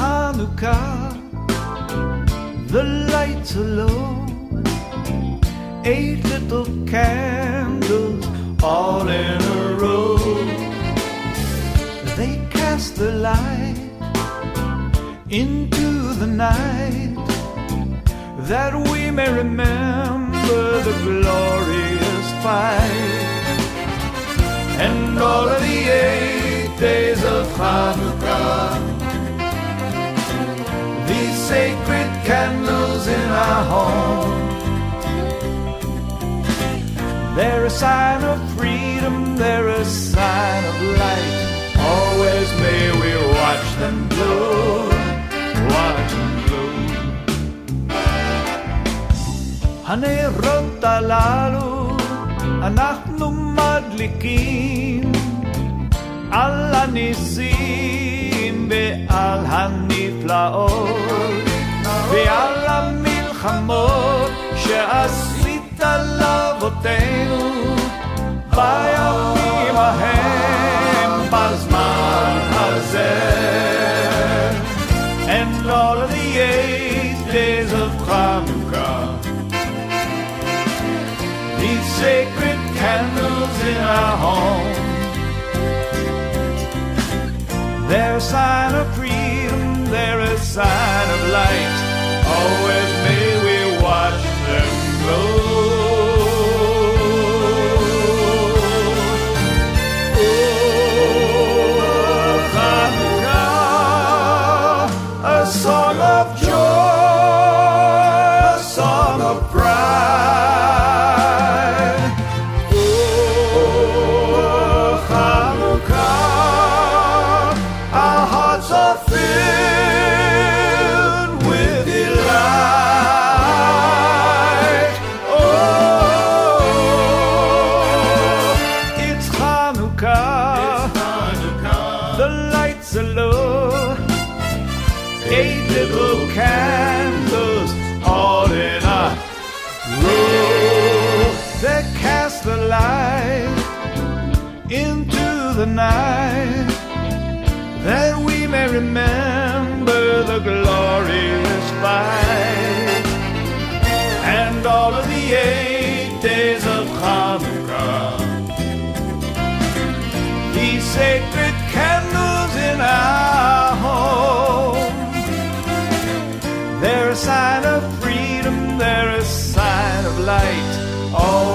Hanukkah, the lights are low, eight little candles all in a row. They cast the light into the night that we may remember the glorious fight and all of the eight days of Hanukkah These sacred candles in our home. They're a sign of freedom, they're a sign of light. Always may we watch them glow, watch them glow. הנרות הללו אנחנו מדליקים על הניסים ועל הנפלאות ועל המלחמות שעשית לאבותינו בימים ההם בזמן הזה And all of the eight days of Hanukkah These sacred candles in our home They're a sign of freedom, they're a sign of light Always may we watch Hanukkah. The lights are low. Eight little candles all in a row. They cast the light into the night that we may remember the glorious fight and all of the eight days of Hanukkah. light. Oh,